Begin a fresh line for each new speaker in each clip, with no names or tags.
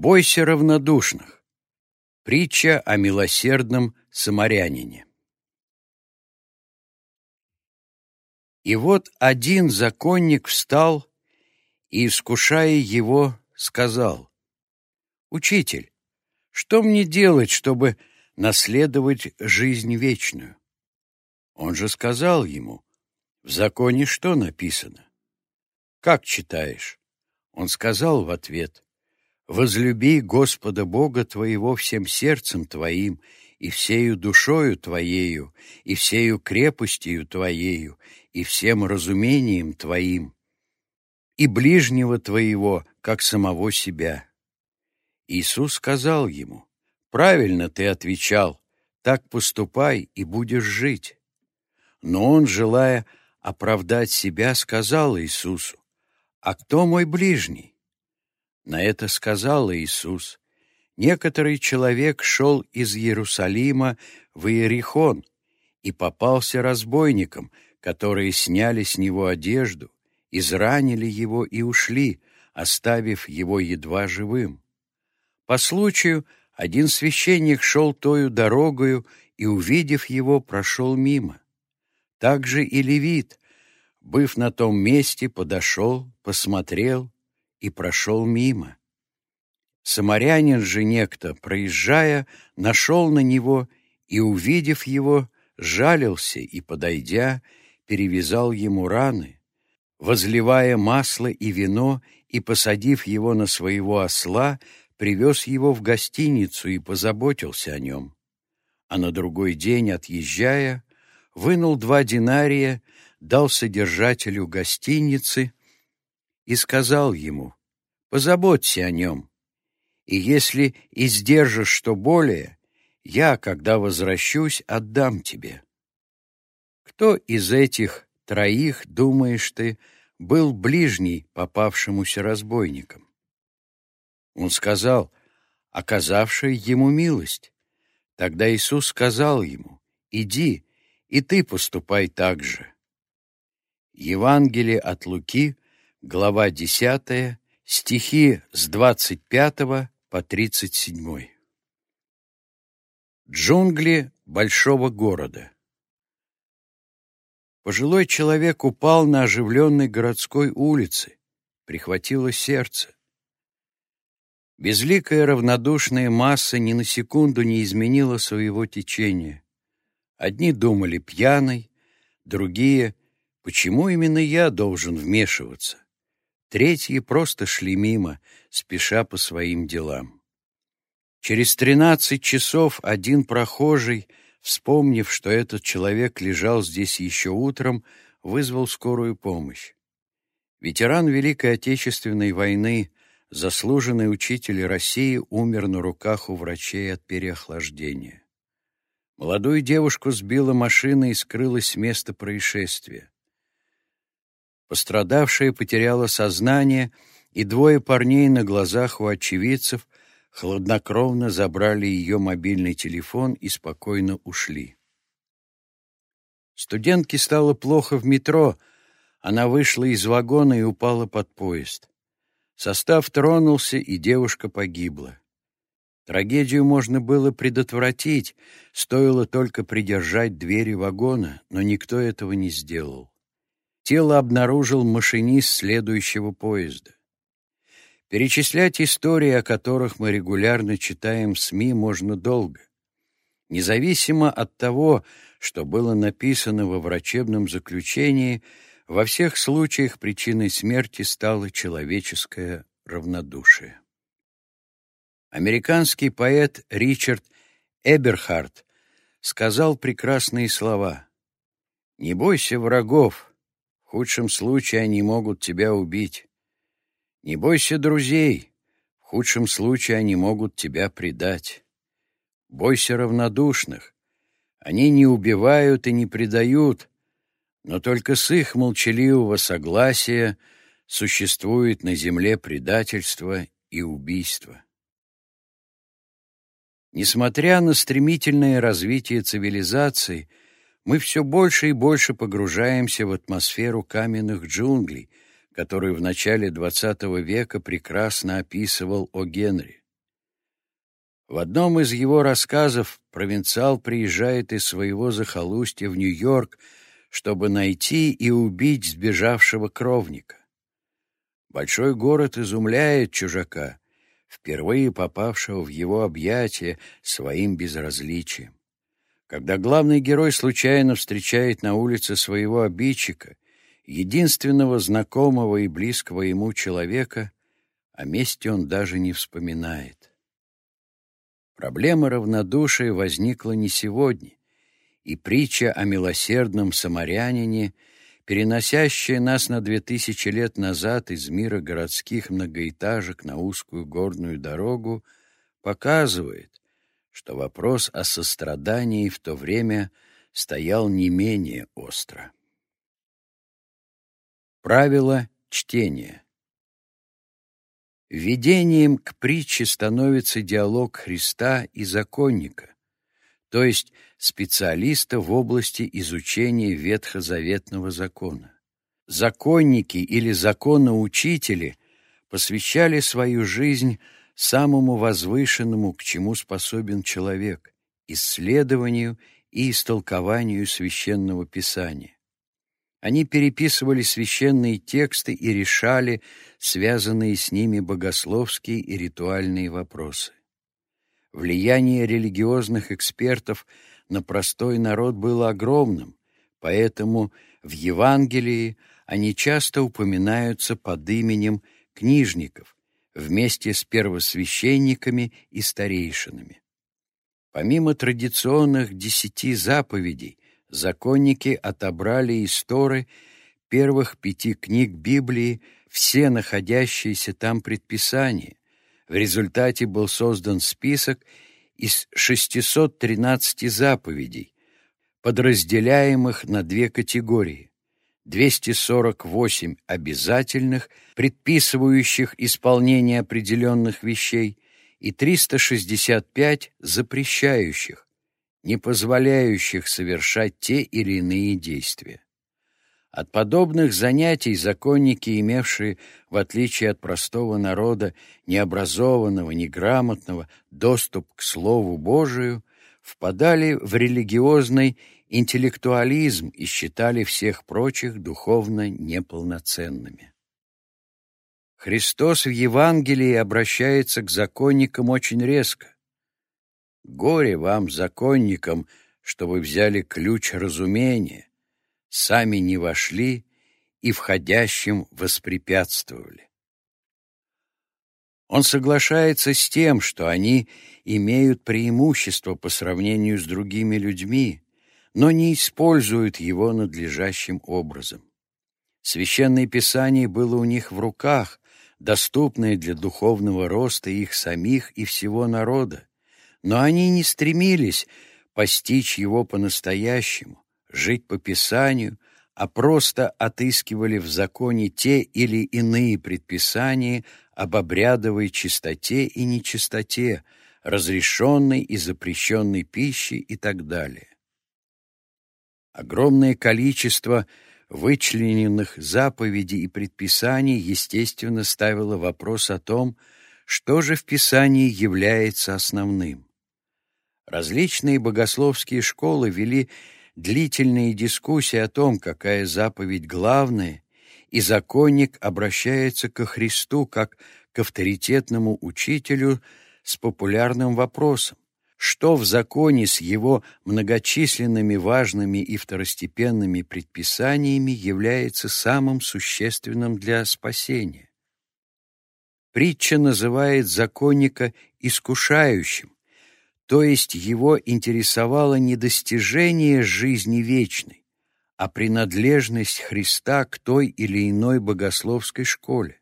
Бойся равнодушных. Притча о милосердном самарянине. И вот один законник встал и, искушая его, сказал, «Учитель, что мне делать, чтобы наследовать жизнь вечную?» Он же сказал ему, «В законе что написано?» «Как читаешь?» Он сказал в ответ, «Возлюби Господа Бога твоего всем сердцем твоим, и всею душою твоею, и всею крепостью твоею, и всем разумением твоим, и ближнего твоего, как самого себя». Иисус сказал ему, «Правильно ты отвечал, так поступай и будешь жить». Но он, желая оправдать себя, сказал Иисусу, «А кто мой ближний?» На это сказал Иисус. Некоторый человек шел из Иерусалима в Иерихон и попался разбойникам, которые сняли с него одежду, изранили его и ушли, оставив его едва живым. По случаю один священник шел тою дорогою и, увидев его, прошел мимо. Также и левит, быв на том месте, подошел, посмотрел и прошел мимо. Самарянин же некто, проезжая, нашел на него и, увидев его, жалился и, подойдя, перевязал ему раны, возливая масло и вино и, посадив его на своего осла, привез его в гостиницу и позаботился о нем. А на другой день, отъезжая, вынул два динария, дал содержателю гостиницы и сказал ему, «Позаботься о нем, и если издержишь что более, я, когда возвращусь, отдам тебе». Кто из этих троих, думаешь ты, был ближний попавшемуся разбойникам? Он сказал, оказавший ему милость. Тогда Иисус сказал ему, «Иди, и ты поступай так же». Евангелие от Луки, глава 10, стихи с 25 по 37. Джунгли большого города. Пожилой человек упал на оживленной городской улице, прихватило сердце. Безликая равнодушная масса ни на секунду не изменила своего течения. Одни думали пьяный, другие — Почему именно я должен вмешиваться? Третьи просто шли мимо, спеша по своим делам. Через тринадцать часов один прохожий, вспомнив, что этот человек лежал здесь еще утром, вызвал скорую помощь. Ветеран Великой Отечественной войны, заслуженный учитель России, умер на руках у врачей от переохлаждения. Молодую девушку сбила машина и скрылась с места происшествия. Пострадавшая потеряла сознание, и двое парней на глазах у очевидцев хладнокровно забрали ее мобильный телефон и спокойно ушли. Студентке стало плохо в метро. Она вышла из вагона и упала под поезд. Состав тронулся, и девушка погибла. Трагедию можно было предотвратить, стоило только придержать двери вагона, но никто этого не сделал. Тело обнаружил машинист следующего поезда. Перечислять истории, о которых мы регулярно читаем в СМИ, можно долго. Независимо от того, что было написано во врачебном заключении, во всех случаях причиной смерти стало человеческое равнодушие. Американский поэт Ричард Эберхард сказал прекрасные слова «Не бойся врагов, в худшем случае они могут тебя убить. Не бойся друзей. В худшем случае они могут тебя предать. Бойся равнодушных. Они не убивают и не предают, но только с их молчаливого согласия существует на земле предательство и убийство. Несмотря на стремительное развитие цивилизации, мы все больше и больше погружаемся в атмосферу каменных джунглей, которую в начале XX века прекрасно описывал О. Генри. В одном из его рассказов провинциал приезжает из своего захолустья в Нью-Йорк, чтобы найти и убить сбежавшего кровника. Большой город изумляет чужака, впервые попавшего в его объятия своим безразличием. Когда главный герой случайно встречает на улице своего обидчика, единственного знакомого и близкого ему человека, о месте он даже не вспоминает. Проблема равнодушия возникла не сегодня, и притча о милосердном самарянине — переносящая нас на две тысячи лет назад из мира городских многоэтажек на узкую горную дорогу, показывает, что вопрос о сострадании в то время стоял не менее остро. Правило чтения Введением к притче становится диалог Христа и законника, то есть специалиста в области изучения ветхозаветного закона. Законники или законоучители посвящали свою жизнь самому возвышенному, к чему способен человек — исследованию и истолкованию священного писания. Они переписывали священные тексты и решали связанные с ними богословские и ритуальные вопросы. Влияние религиозных экспертов на простой народ было огромным, поэтому в Евангелии они часто упоминаются под именем книжников вместе с первосвященниками и старейшинами. Помимо традиционных десяти заповедей, законники отобрали из Торы первых пяти книг Библии все находящиеся там предписания, в результате был создан список из 613 заповедей, подразделяемых на две категории. 248 обязательных, предписывающих исполнение определенных вещей, и 365 запрещающих, не позволяющих совершать те или иные действия. От подобных занятий законники, имевшие, в отличие от простого народа, необразованного, неграмотного, доступ к Слову Божию, впадали в религиозный интеллектуализм и считали всех прочих духовно неполноценными. Христос в Евангелии обращается к законникам очень резко. «Горе вам, законникам, что вы взяли ключ разумения, сами не вошли и входящим воспрепятствовали. Он соглашается с тем, что они имеют преимущество по сравнению с другими людьми, но не используют его надлежащим образом. Священное Писание было у них в руках, доступное для духовного роста их самих и всего народа, но они не стремились постичь его по-настоящему, жить по Писанию, а просто отыскивали в законе те или иные предписания об обрядовой чистоте и нечистоте, разрешенной и запрещенной пищи и так далее. Огромное количество вычлененных заповедей и предписаний, естественно, ставило вопрос о том, что же в Писании является основным. Различные богословские школы вели длительные дискуссии о том, какая заповедь главная, и законник обращается ко Христу как к авторитетному учителю с популярным вопросом, что в законе с его многочисленными важными и второстепенными предписаниями является самым существенным для спасения. Притча называет законника искушающим, то есть его интересовало не достижение жизни вечной, а принадлежность Христа к той или иной богословской школе.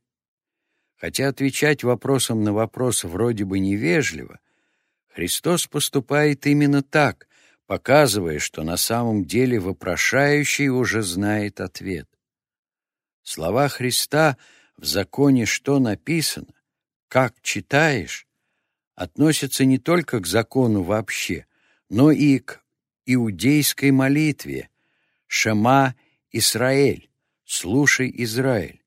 Хотя отвечать вопросом на вопрос вроде бы невежливо, Христос поступает именно так, показывая, что на самом деле вопрошающий уже знает ответ. Слова Христа в законе «что написано», «как читаешь», относятся не только к закону вообще, но и к иудейской молитве «Шема Исраэль» «Слушай, Израиль».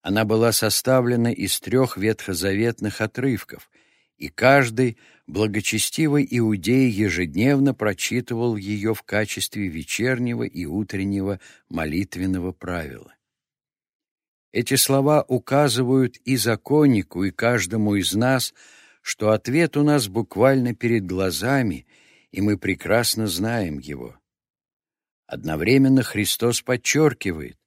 Она была составлена из трех ветхозаветных отрывков и каждый благочестивый иудей ежедневно прочитывал ее в качестве вечернего и утреннего молитвенного правила. Эти слова указывают и законнику, и каждому из нас, что ответ у нас буквально перед глазами, и мы прекрасно знаем его. Одновременно Христос подчеркивает,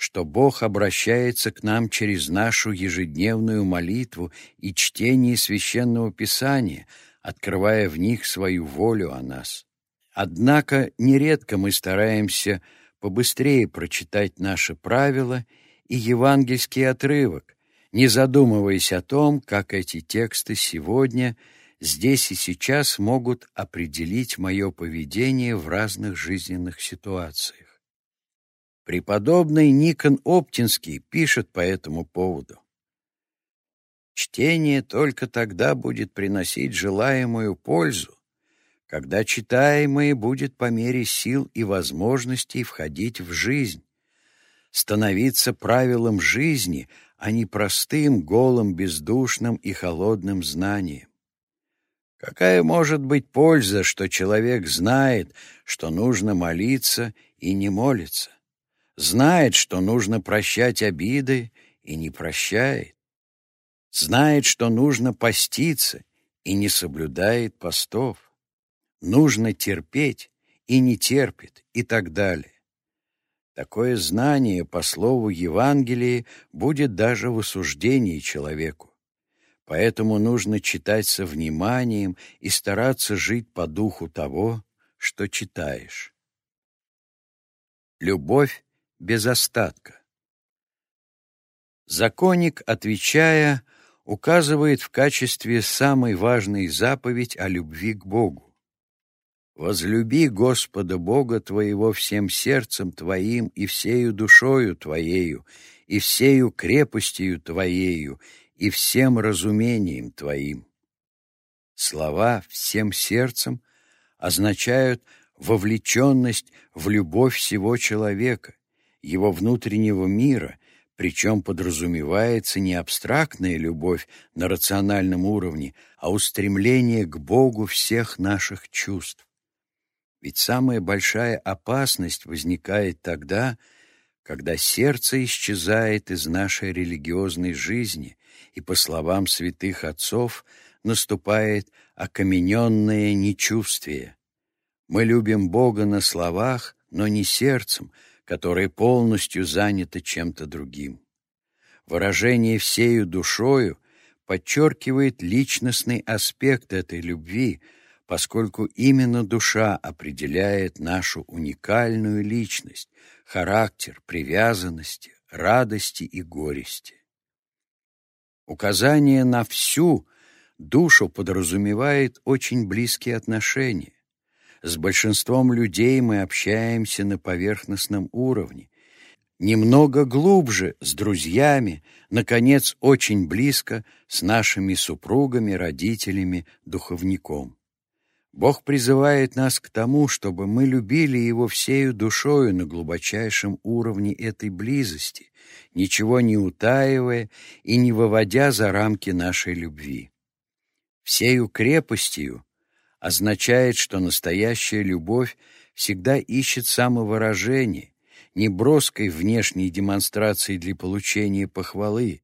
что Бог обращается к нам через нашу ежедневную молитву и чтение Священного Писания, открывая в них свою волю о нас. Однако нередко мы стараемся побыстрее прочитать наши правила и евангельский отрывок, не задумываясь о том, как эти тексты сегодня, здесь и сейчас могут определить мое поведение в разных жизненных ситуациях. Преподобный Никон Оптинский пишет по этому поводу. Чтение только тогда будет приносить желаемую пользу, когда читаемое будет по мере сил и возможностей входить в жизнь, становиться правилом жизни, а не простым, голым, бездушным и холодным знанием. Какая может быть польза, что человек знает, что нужно молиться и не молится? Знает, что нужно прощать обиды и не прощает, знает, что нужно поститься и не соблюдает постов, нужно терпеть и не терпит и так далее. Такое знание, по слову Евангелия, будет даже в осуждении человеку. Поэтому нужно читать со вниманием и стараться жить по духу того, что читаешь. Любовь без остатка. Законник, отвечая, указывает в качестве самой важной заповедь о любви к Богу. «Возлюби Господа Бога твоего всем сердцем твоим и всею душою твоею, и всею крепостью твоею, и всем разумением твоим». Слова «всем сердцем» означают вовлеченность в любовь всего человека, его внутреннего мира, причем подразумевается не абстрактная любовь на рациональном уровне, а устремление к Богу всех наших чувств. Ведь самая большая опасность возникает тогда, когда сердце исчезает из нашей религиозной жизни, и, по словам святых отцов, наступает окамененное нечувствие. Мы любим Бога на словах, но не сердцем — которое полностью занято чем-то другим. Выражение всею душою подчеркивает личностный аспект этой любви, поскольку именно душа определяет нашу уникальную личность, характер, привязанности, радости и горести. Указание на всю душу подразумевает очень близкие отношения. С большинством людей мы общаемся на поверхностном уровне. Немного глубже с друзьями, наконец, очень близко с нашими супругами, родителями, духовником. Бог призывает нас к тому, чтобы мы любили Его всею душою на глубочайшем уровне этой близости, ничего не утаивая и не выводя за рамки нашей любви. Всею крепостью означает, что настоящая любовь всегда ищет самовыражение, не броской внешней демонстрации для получения похвалы,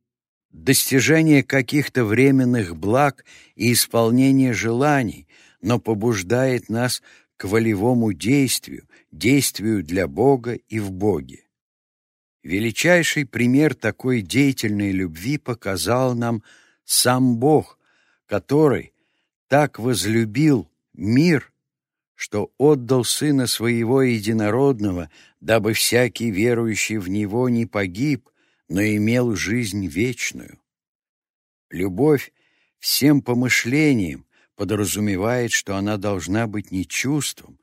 достижения каких-то временных благ и исполнения желаний, но побуждает нас к волевому действию, действию для Бога и в Боге. Величайший пример такой деятельной любви показал нам сам Бог, который, так возлюбил мир, что отдал Сына Своего Единородного, дабы всякий верующий в Него не погиб, но имел жизнь вечную. Любовь всем помышлениям подразумевает, что она должна быть не чувством,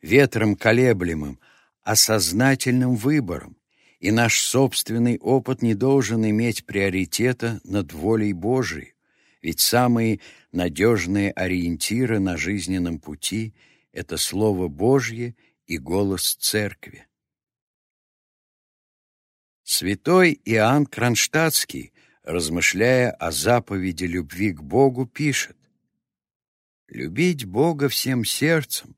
ветром колеблемым, а сознательным выбором, и наш собственный опыт не должен иметь приоритета над волей Божией. Ведь самые надежные ориентиры на жизненном пути — это Слово Божье и голос Церкви. Святой Иоанн Кронштадтский, размышляя о заповеди любви к Богу, пишет Любить Бога всем сердцем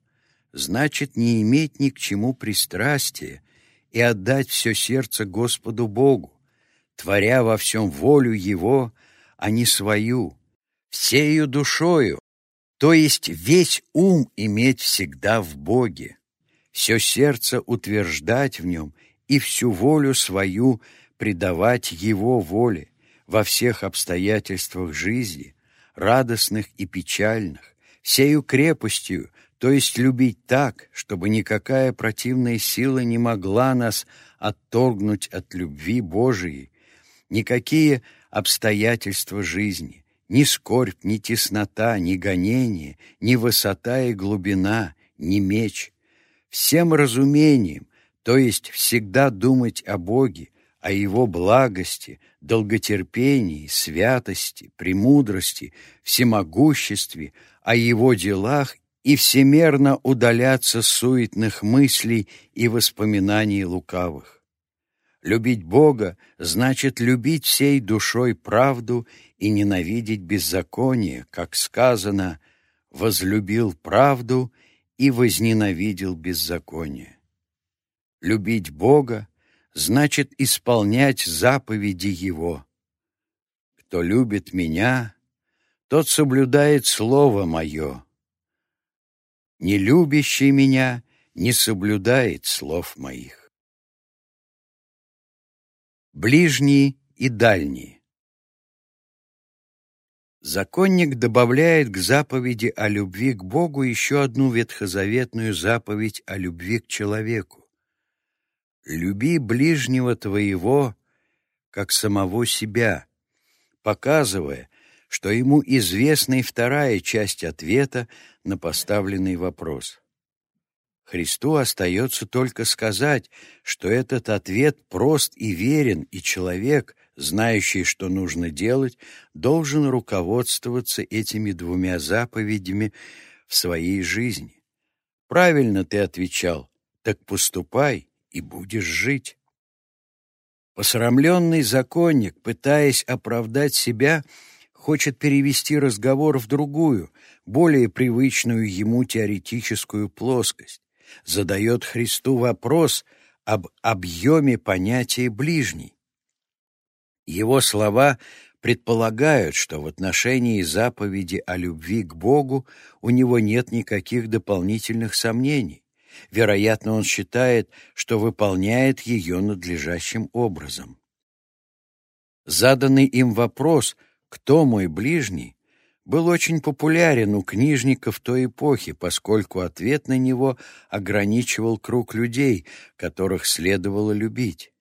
значит не иметь ни к чему пристрастия и отдать все сердце Господу Богу, творя во всем волю Его, а не свою, всею душою, то есть весь ум иметь всегда в Боге, все сердце утверждать в Нем и всю волю свою предавать Его воле во всех обстоятельствах жизни, радостных и печальных, всею крепостью, то есть любить так, чтобы никакая противная сила не могла нас отторгнуть от любви Божией, никакие обстоятельства жизни, ни скорбь, ни теснота, ни гонение, ни высота и глубина, ни меч. Всем разумением, то есть всегда думать о Боге, о Его благости, долготерпении, святости, премудрости, всемогуществе, о Его делах и всемерно удаляться суетных мыслей и воспоминаний лукавых. Любить Бога значит любить всей душой правду и ненавидеть беззаконие, как сказано, возлюбил правду и возненавидел беззаконие. Любить Бога значит исполнять заповеди Его. Кто любит Меня, тот соблюдает Слово Мое. Не любящий Меня не соблюдает слов Моих ближние и дальние. Законник добавляет к заповеди о любви к Богу еще одну ветхозаветную заповедь о любви к человеку. «Люби ближнего твоего, как самого себя», показывая, что ему известна и вторая часть ответа на поставленный вопрос. Христу остается только сказать, что этот ответ прост и верен, и человек, знающий, что нужно делать, должен руководствоваться этими двумя заповедями в своей жизни. Правильно ты отвечал, так поступай и будешь жить. Посрамленный законник, пытаясь оправдать себя, хочет перевести разговор в другую, более привычную ему теоретическую плоскость задает Христу вопрос об объеме понятия «ближний». Его слова предполагают, что в отношении заповеди о любви к Богу у него нет никаких дополнительных сомнений. Вероятно, он считает, что выполняет ее надлежащим образом. Заданный им вопрос «Кто мой ближний?» Был очень популярен у книжников той эпохи, поскольку ответ на него ограничивал круг людей, которых следовало любить.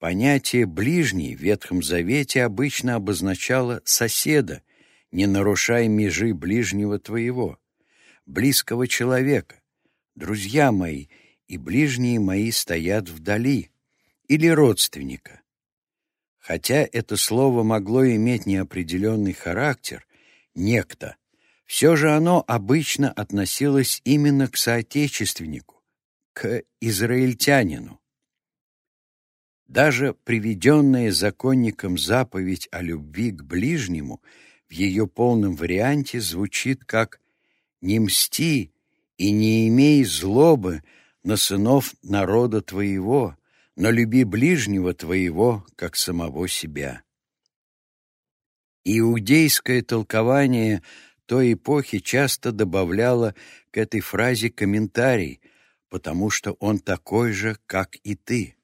Понятие «ближний» в Ветхом Завете обычно обозначало соседа, не нарушай межи ближнего твоего, близкого человека, друзья мои и ближние мои стоят вдали, или родственника. Хотя это слово могло иметь неопределенный характер, некто. Все же оно обычно относилось именно к соотечественнику, к израильтянину. Даже приведенная законником заповедь о любви к ближнему в ее полном варианте звучит как «Не мсти и не имей злобы на сынов народа твоего, но люби ближнего твоего, как самого себя». Иудейское толкование той эпохи часто добавляло к этой фразе комментарий, потому что он такой же, как и ты.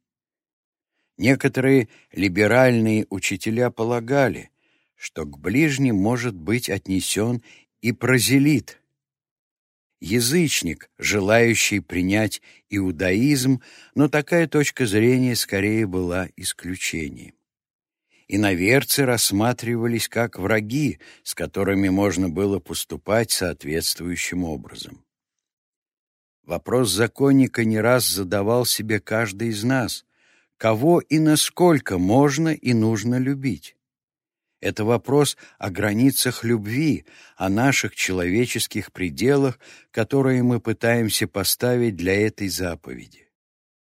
Некоторые либеральные учителя полагали, что к ближним может быть отнесен и прозелит, язычник, желающий принять иудаизм, но такая точка зрения скорее была исключением иноверцы рассматривались как враги, с которыми можно было поступать соответствующим образом. Вопрос законника не раз задавал себе каждый из нас, кого и насколько можно и нужно любить. Это вопрос о границах любви, о наших человеческих пределах, которые мы пытаемся поставить для этой заповеди.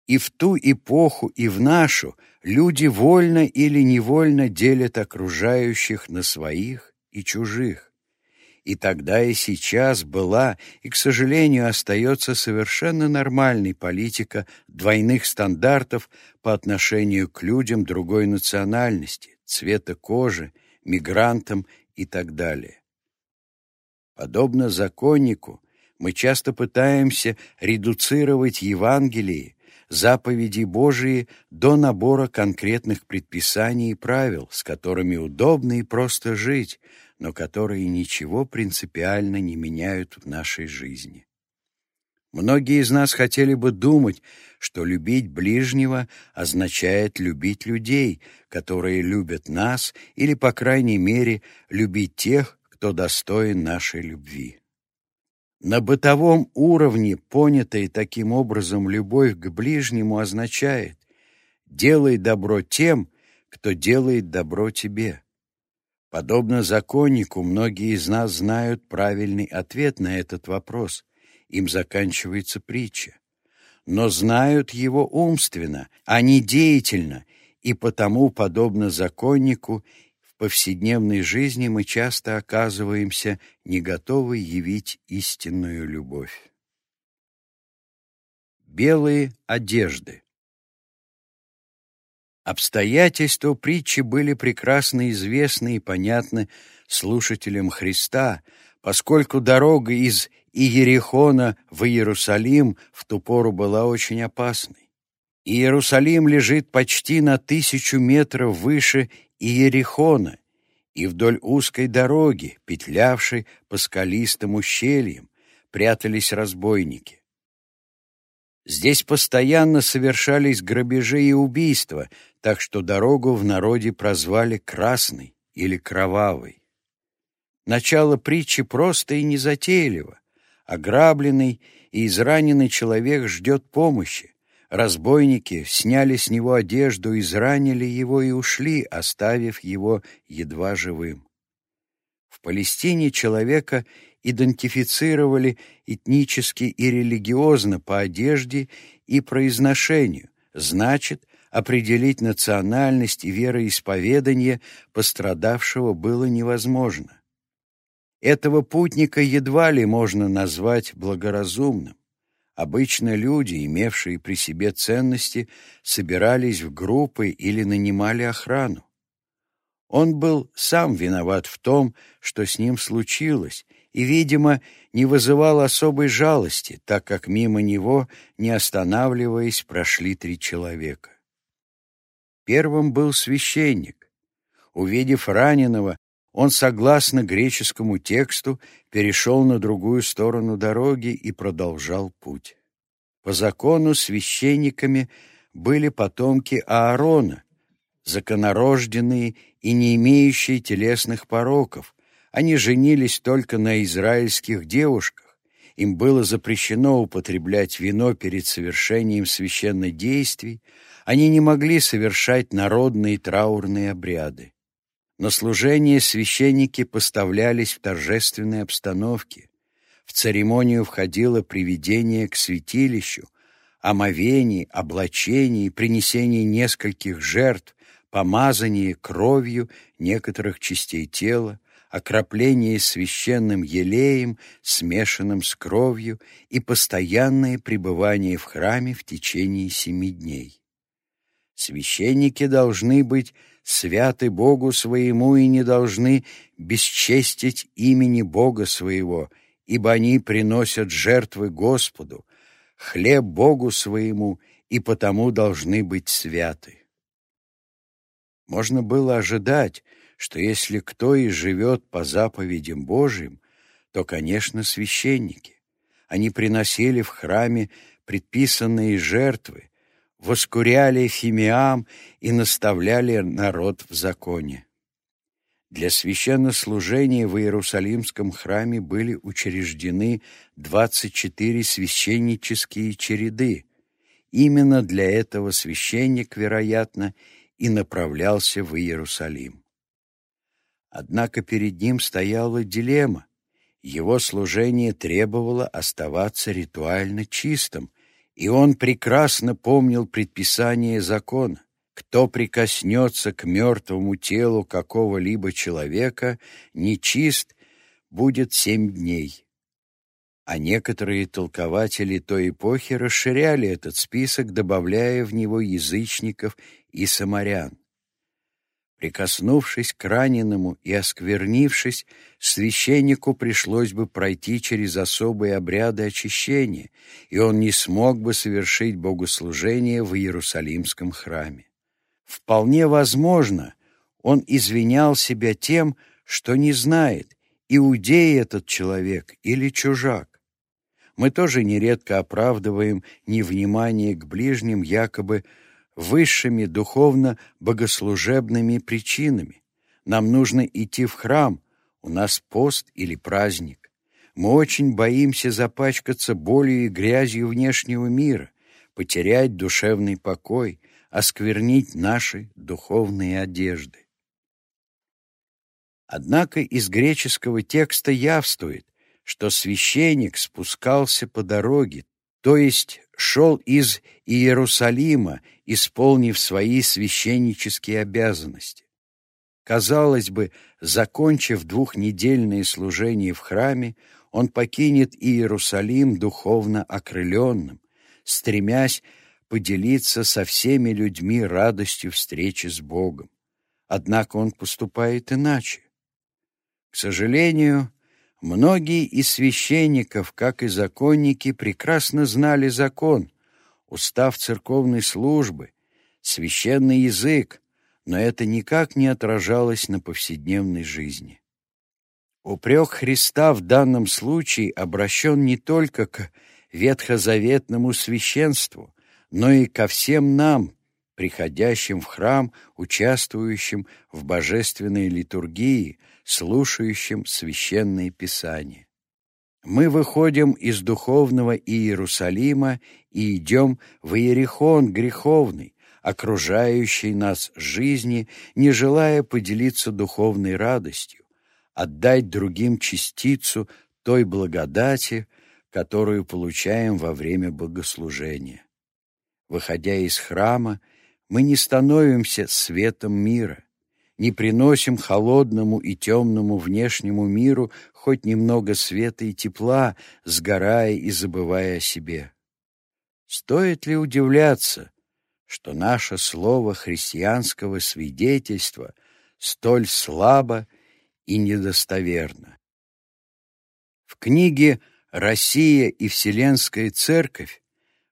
И в ту эпоху, и в нашу люди вольно или невольно делят окружающих на своих и чужих. И тогда и сейчас была и, к сожалению, остается совершенно нормальной политика двойных стандартов по отношению к людям другой национальности, цвета кожи, мигрантам и так далее. Подобно законнику, мы часто пытаемся редуцировать Евангелие, заповеди Божии до набора конкретных предписаний и правил, с которыми удобно и просто жить, но которые ничего принципиально не меняют в нашей жизни. Многие из нас хотели бы думать, что любить ближнего означает любить людей, которые любят нас, или, по крайней мере, любить тех, кто достоин нашей любви. На бытовом уровне понятая таким образом любовь к ближнему означает «делай добро тем, кто делает добро тебе». Подобно законнику, многие из нас знают правильный ответ на этот вопрос. Им заканчивается притча. Но знают его умственно, а не деятельно, и потому, подобно законнику, повседневной жизни мы часто оказываемся не готовы явить истинную любовь. Белые одежды Обстоятельства притчи были прекрасно известны и понятны слушателям Христа, поскольку дорога из Иерихона в Иерусалим в ту пору была очень опасной. Иерусалим лежит почти на тысячу метров выше Иерихона, и вдоль узкой дороги, петлявшей по скалистым ущельям, прятались разбойники. Здесь постоянно совершались грабежи и убийства, так что дорогу в народе прозвали Красной или Кровавой. Начало притчи просто и незатейливо. Ограбленный и израненный человек ждет помощи. Разбойники сняли с него одежду, изранили его и ушли, оставив его едва живым. В Палестине человека идентифицировали этнически и религиозно по одежде и произношению, значит, определить национальность и вероисповедание пострадавшего было невозможно. Этого путника едва ли можно назвать благоразумным. Обычно люди, имевшие при себе ценности, собирались в группы или нанимали охрану. Он был сам виноват в том, что с ним случилось, и, видимо, не вызывал особой жалости, так как мимо него, не останавливаясь, прошли три человека. Первым был священник. Увидев раненого, он, согласно греческому тексту, перешел на другую сторону дороги и продолжал путь. По закону священниками были потомки Аарона, законорожденные и не имеющие телесных пороков, они женились только на израильских девушках. Им было запрещено употреблять вино перед совершением священных действий. Они не могли совершать народные траурные обряды. На служение священники поставлялись в торжественной обстановке. В церемонию входило приведение к святилищу, омовение, облачение, принесение нескольких жертв, помазание кровью некоторых частей тела, окропление священным елеем, смешанным с кровью, и постоянное пребывание в храме в течение семи дней. Священники должны быть святы Богу своему и не должны бесчестить имени Бога своего, ибо они приносят жертвы Господу, хлеб Богу своему, и потому должны быть святы. Можно было ожидать, что если кто и живет по заповедям Божьим, то, конечно, священники. Они приносили в храме предписанные жертвы, воскуряли фимиам и наставляли народ в законе. Для священнослужения в Иерусалимском храме были учреждены 24 священнические череды. Именно для этого священник, вероятно, и направлялся в Иерусалим. Однако перед ним стояла дилемма. Его служение требовало оставаться ритуально чистым, и он прекрасно помнил предписание закона. Кто прикоснется к мертвому телу какого-либо человека, нечист, будет семь дней. А некоторые толкователи той эпохи расширяли этот список, добавляя в него язычников и самарян. Прикоснувшись к раненому и осквернившись, священнику пришлось бы пройти через особые обряды очищения, и он не смог бы совершить богослужение в Иерусалимском храме. Вполне возможно, он извинял себя тем, что не знает, иудей этот человек или чужак. Мы тоже нередко оправдываем невнимание к ближним якобы высшими духовно-богослужебными причинами. Нам нужно идти в храм, у нас пост или праздник. Мы очень боимся запачкаться болью и грязью внешнего мира, потерять душевный покой, осквернить наши духовные одежды. Однако из греческого текста явствует, что священник спускался по дороге, то есть шел из Иерусалима, исполнив свои священнические обязанности. Казалось бы, закончив двухнедельное служение в храме, он покинет Иерусалим духовно окрыленным, стремясь поделиться со всеми людьми радостью встречи с Богом. Однако он поступает иначе. К сожалению, Многие из священников, как и законники, прекрасно знали закон, устав церковной службы, священный язык, но это никак не отражалось на повседневной жизни. Упрек Христа в данном случае обращен не только к ветхозаветному священству, но и ко всем нам, приходящим в храм, участвующим в божественной литургии, слушающим священные писания. Мы выходим из духовного Иерусалима и идем в Иерихон греховный, окружающий нас жизни, не желая поделиться духовной радостью, отдать другим частицу той благодати, которую получаем во время богослужения. Выходя из храма, мы не становимся светом мира, не приносим холодному и темному внешнему миру хоть немного света и тепла, сгорая и забывая о себе. Стоит ли удивляться, что наше слово христианского свидетельства столь слабо и недостоверно? В книге «Россия и Вселенская Церковь»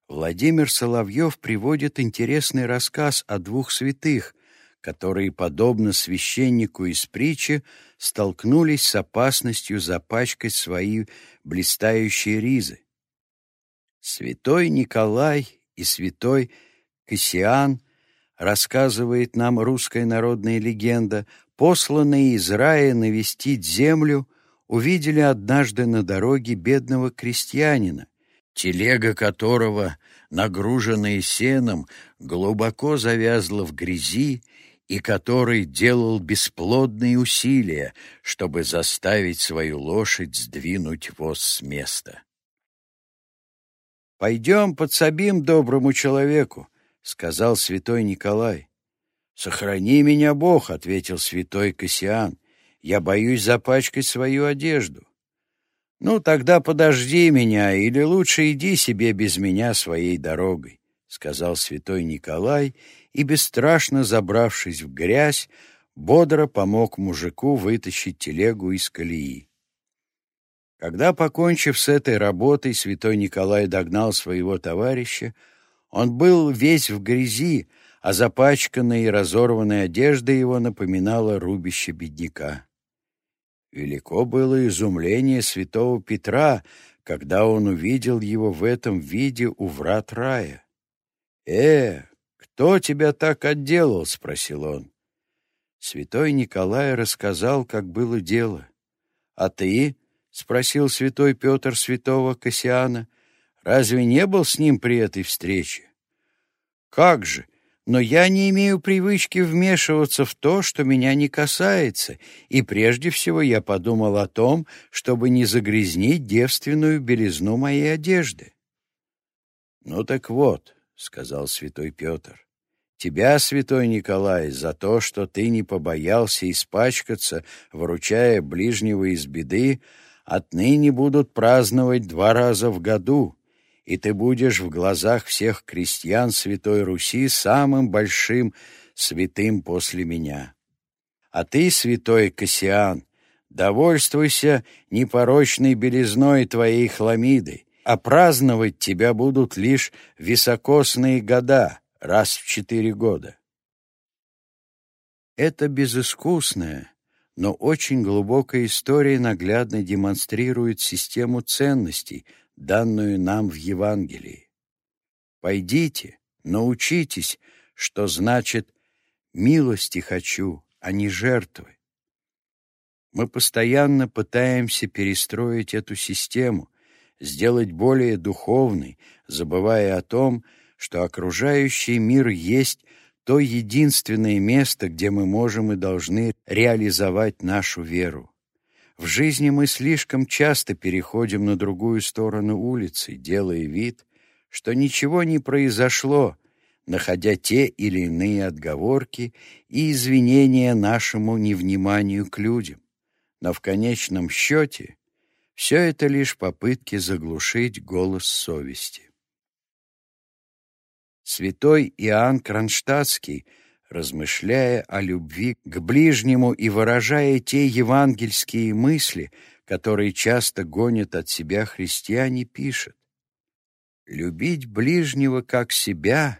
Владимир Соловьев приводит интересный рассказ о двух святых, которые, подобно священнику из притчи, столкнулись с опасностью запачкать свои блистающие ризы. Святой Николай и святой Кассиан, рассказывает нам русская народная легенда, посланные из рая навестить землю, увидели однажды на дороге бедного крестьянина, телега которого, нагруженная сеном, глубоко завязла в грязи и который делал бесплодные усилия, чтобы заставить свою лошадь сдвинуть воз с места. «Пойдем подсобим доброму человеку», — сказал святой Николай. «Сохрани меня, Бог», — ответил святой Кассиан. «Я боюсь запачкать свою одежду». «Ну, тогда подожди меня, или лучше иди себе без меня своей дорогой», — сказал святой Николай, и, бесстрашно забравшись в грязь, бодро помог мужику вытащить телегу из колеи. Когда, покончив с этой работой, святой Николай догнал своего товарища, он был весь в грязи, а запачканная и разорванная одежда его напоминала рубище бедняка. Велико было изумление святого Петра, когда он увидел его в этом виде у врат рая. «Э, кто тебя так отделал?» — спросил он. Святой Николай рассказал, как было дело. «А ты?» — спросил святой Петр святого Кассиана. «Разве не был с ним при этой встрече?» «Как же!» но я не имею привычки вмешиваться в то, что меня не касается, и прежде всего я подумал о том, чтобы не загрязнить девственную белизну моей одежды. — Ну так вот, — сказал святой Петр, Тебя, святой Николай, за то, что ты не побоялся испачкаться, выручая ближнего из беды, отныне будут праздновать два раза в году, и ты будешь в глазах всех крестьян Святой Руси самым большим святым после меня. А ты, святой Кассиан, довольствуйся непорочной белизной твоей хламиды, а праздновать тебя будут лишь високосные года, раз в четыре года. Эта безыскусная, но очень глубокая история наглядно демонстрирует систему ценностей, данную нам в Евангелии. Пойдите, научитесь, что значит «милости хочу, а не жертвы». Мы постоянно пытаемся перестроить эту систему, сделать более духовной, забывая о том, что окружающий мир есть то единственное место, где мы можем и должны реализовать нашу веру. В жизни мы слишком часто переходим на другую сторону улицы, делая вид, что ничего не произошло, находя те или иные отговорки и извинения нашему невниманию к людям. Но в конечном счете все это лишь попытки заглушить голос совести. Святой Иоанн Кронштадтский, размышляя о любви к ближнему и выражая те евангельские мысли, которые часто гонят от себя христиане, пишет «Любить ближнего как себя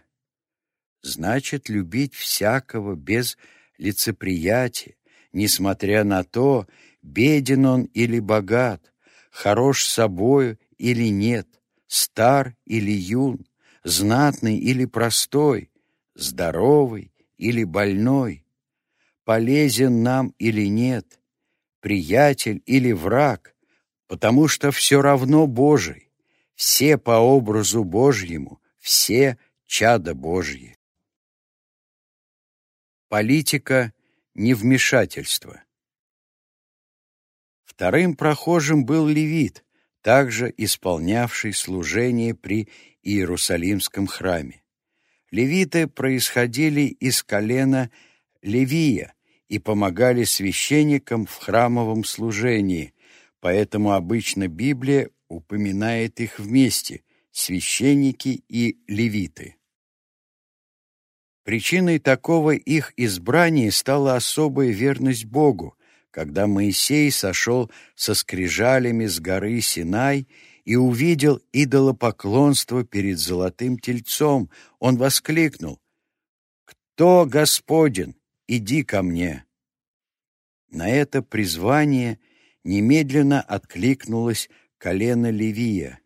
значит любить всякого без лицеприятия, несмотря на то, беден он или богат, хорош собою или нет, стар или юн, знатный или простой, здоровый или больной, полезен нам или нет, приятель или враг, потому что все равно Божий, все по образу Божьему, все чада Божьи. Политика невмешательства. Вторым прохожим был левит, также исполнявший служение при Иерусалимском храме. Левиты происходили из колена Левия и помогали священникам в храмовом служении, поэтому обычно Библия упоминает их вместе – священники и левиты. Причиной такого их избрания стала особая верность Богу, когда Моисей сошел со скрижалями с горы Синай и увидел идолопоклонство перед золотым тельцом, он воскликнул «Кто Господен? Иди ко мне!» На это призвание немедленно откликнулось колено Левия.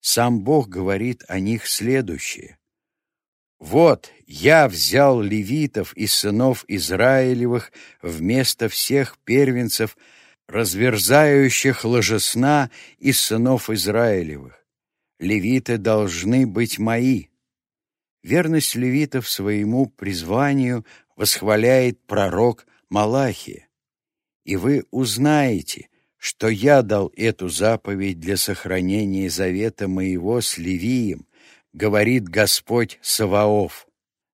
Сам Бог говорит о них следующее. «Вот я взял левитов из сынов Израилевых вместо всех первенцев разверзающих ложесна из сынов Израилевых. Левиты должны быть мои. Верность левитов своему призванию восхваляет пророк Малахия. И вы узнаете, что я дал эту заповедь для сохранения завета моего с Левием, говорит Господь Саваоф.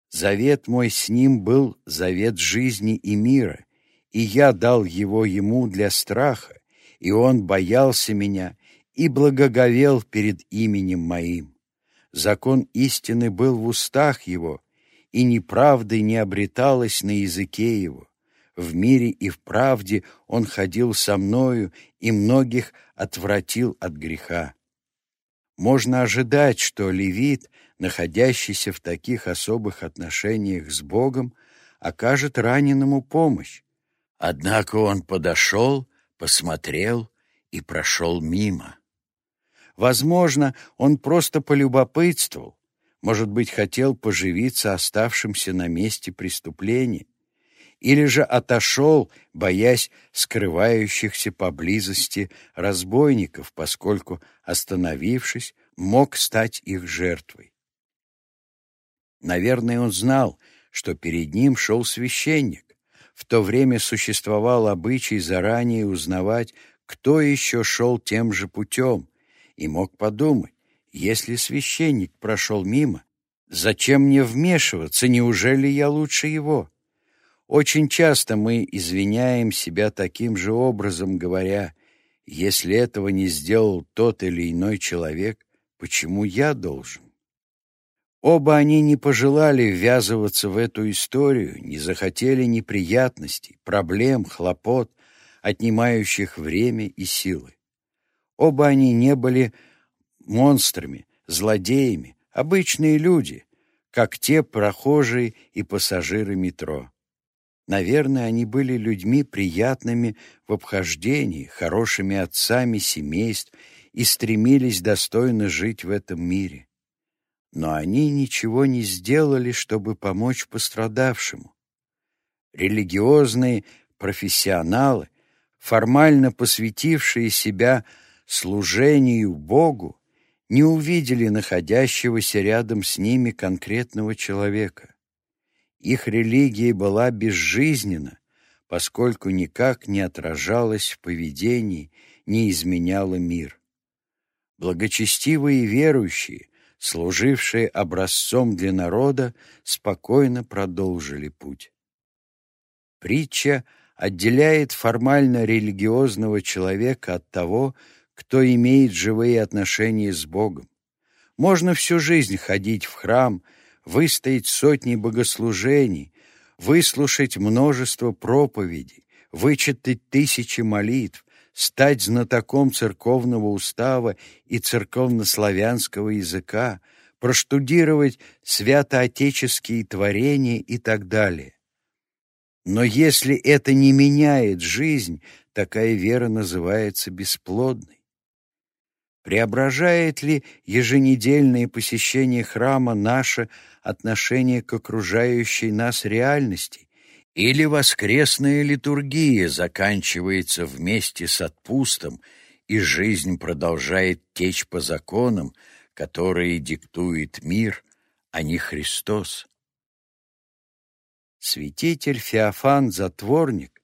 Завет мой с ним был завет жизни и мира, и я дал его ему для страха, и он боялся меня и благоговел перед именем моим. Закон истины был в устах его, и неправды не обреталось на языке его. В мире и в правде он ходил со мною и многих отвратил от греха. Можно ожидать, что левит, находящийся в таких особых отношениях с Богом, окажет раненому помощь, Однако он подошел, посмотрел и прошел мимо. Возможно, он просто полюбопытствовал, может быть, хотел поживиться оставшимся на месте преступления, или же отошел, боясь скрывающихся поблизости разбойников, поскольку, остановившись, мог стать их жертвой. Наверное, он знал, что перед ним шел священник, в то время существовал обычай заранее узнавать, кто еще шел тем же путем, и мог подумать, если священник прошел мимо, Зачем мне вмешиваться? Неужели я лучше его? Очень часто мы извиняем себя таким же образом, говоря, если этого не сделал тот или иной человек, почему я должен? Оба они не пожелали ввязываться в эту историю, не захотели неприятностей, проблем, хлопот, отнимающих время и силы. Оба они не были монстрами, злодеями, обычные люди, как те прохожие и пассажиры метро. Наверное, они были людьми приятными в обхождении, хорошими отцами семейств и стремились достойно жить в этом мире но они ничего не сделали, чтобы помочь пострадавшему. Религиозные профессионалы, формально посвятившие себя служению Богу, не увидели находящегося рядом с ними конкретного человека. Их религия была безжизненна, поскольку никак не отражалась в поведении, не изменяла мир. Благочестивые верующие служившие образцом для народа, спокойно продолжили путь. Притча отделяет формально религиозного человека от того, кто имеет живые отношения с Богом. Можно всю жизнь ходить в храм, выстоять сотни богослужений, выслушать множество проповедей, вычитать тысячи молитв, стать знатоком церковного устава и церковнославянского языка, проштудировать святоотеческие творения и так далее. Но если это не меняет жизнь, такая вера называется бесплодной. Преображает ли еженедельное посещение храма наше отношение к окружающей нас реальности или воскресная литургия заканчивается вместе с отпустом, и жизнь продолжает течь по законам, которые диктует мир, а не Христос. Святитель Феофан Затворник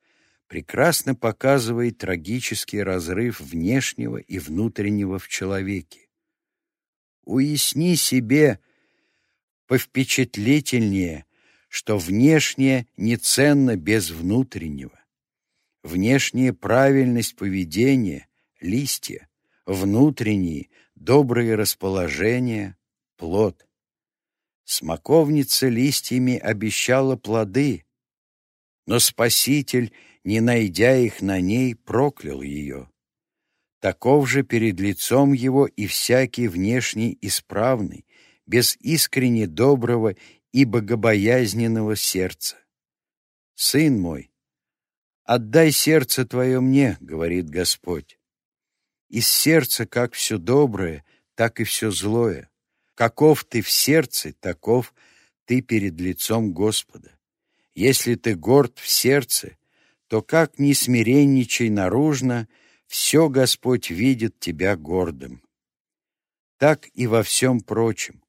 прекрасно показывает трагический разрыв внешнего и внутреннего в человеке. Уясни себе повпечатлительнее что внешнее не ценно без внутреннего. Внешняя правильность поведения — листья, внутренние — добрые расположения — плод. Смоковница листьями обещала плоды, но Спаситель, не найдя их на ней, проклял ее. Таков же перед лицом его и всякий внешний исправный, без искренне доброго и богобоязненного сердца. «Сын мой, отдай сердце твое мне», — говорит Господь. «Из сердца как все доброе, так и все злое. Каков ты в сердце, таков ты перед лицом Господа. Если ты горд в сердце, то как ни смиренничай наружно, все Господь видит тебя гордым. Так и во всем прочем,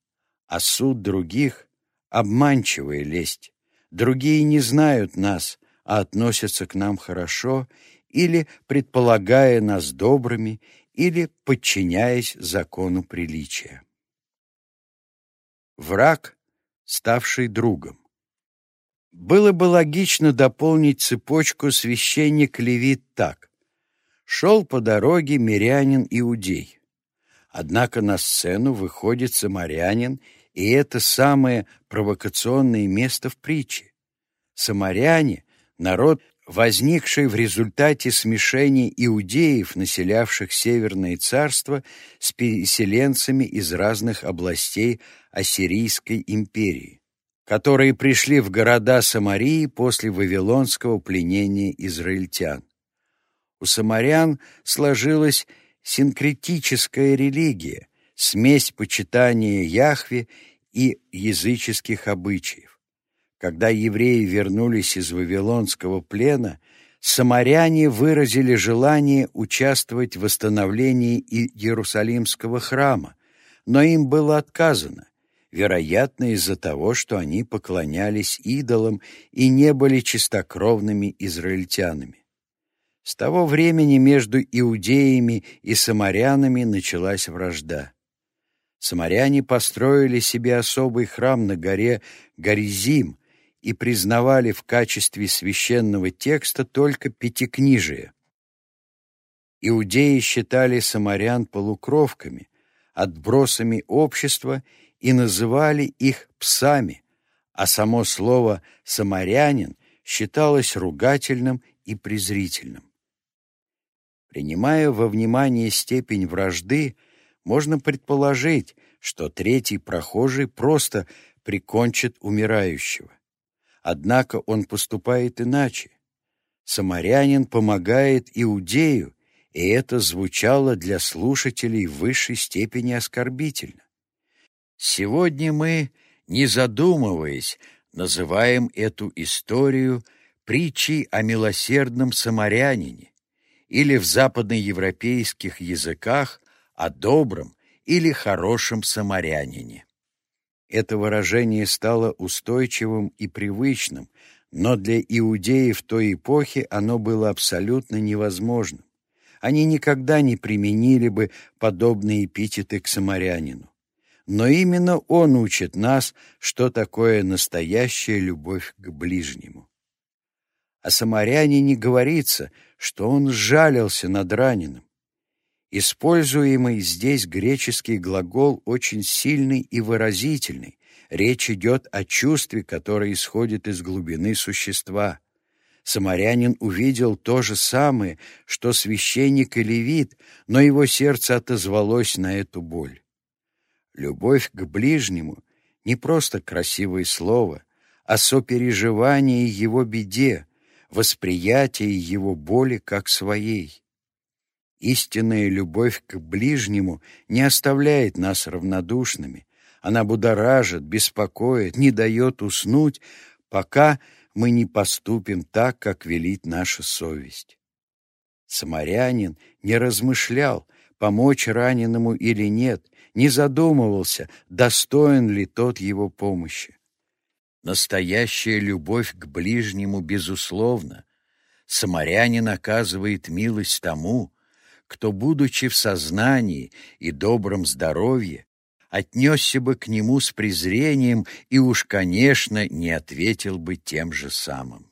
а суд других обманчивая лесть. Другие не знают нас, а относятся к нам хорошо или предполагая нас добрыми, или подчиняясь закону приличия. Враг, ставший другом. Было бы логично дополнить цепочку священник-левит так. Шел по дороге мирянин-иудей. Однако на сцену выходит самарянин и это самое провокационное место в притче. Самаряне — народ, возникший в результате смешения иудеев, населявших Северное царство, с переселенцами из разных областей Ассирийской империи, которые пришли в города Самарии после вавилонского пленения израильтян. У самарян сложилась синкретическая религия, смесь почитания Яхве и языческих обычаев. Когда евреи вернулись из Вавилонского плена, самаряне выразили желание участвовать в восстановлении Иерусалимского храма, но им было отказано, вероятно, из-за того, что они поклонялись идолам и не были чистокровными израильтянами. С того времени между иудеями и самарянами началась вражда. Самаряне построили себе особый храм на горе Горизим и признавали в качестве священного текста только пятикнижие. Иудеи считали самарян полукровками, отбросами общества и называли их псами, а само слово «самарянин» считалось ругательным и презрительным. Принимая во внимание степень вражды, можно предположить, что третий прохожий просто прикончит умирающего. Однако он поступает иначе. Самарянин помогает иудею, и это звучало для слушателей в высшей степени оскорбительно. Сегодня мы, не задумываясь, называем эту историю притчей о милосердном самарянине или в западноевропейских языках о добром или хорошем самарянине. Это выражение стало устойчивым и привычным, но для иудеев той эпохи оно было абсолютно невозможным. Они никогда не применили бы подобные эпитеты к самарянину. Но именно он учит нас, что такое настоящая любовь к ближнему. О самарянине говорится, что он сжалился над раненым. Используемый здесь греческий глагол очень сильный и выразительный. Речь идет о чувстве, которое исходит из глубины существа. Самарянин увидел то же самое, что священник и левит, но его сердце отозвалось на эту боль. Любовь к ближнему — не просто красивое слово, а сопереживание его беде, восприятие его боли как своей. Истинная любовь к ближнему не оставляет нас равнодушными. Она будоражит, беспокоит, не дает уснуть, пока мы не поступим так, как велит наша совесть. Самарянин не размышлял, помочь раненому или нет, не задумывался, достоин ли тот его помощи. Настоящая любовь к ближнему, безусловно. Самарянин оказывает милость тому, кто, будучи в сознании и добром здоровье, отнесся бы к нему с презрением и уж, конечно, не ответил бы тем же самым.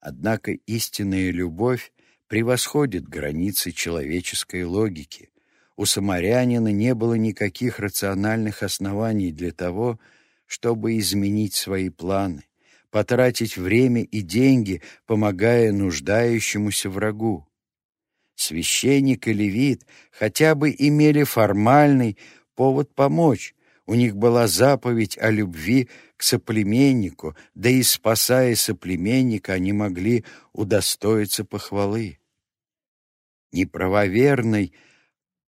Однако истинная любовь превосходит границы человеческой логики. У самарянина не было никаких рациональных оснований для того, чтобы изменить свои планы, потратить время и деньги, помогая нуждающемуся врагу священник и левит хотя бы имели формальный повод помочь. У них была заповедь о любви к соплеменнику, да и спасая соплеменника, они могли удостоиться похвалы. Неправоверный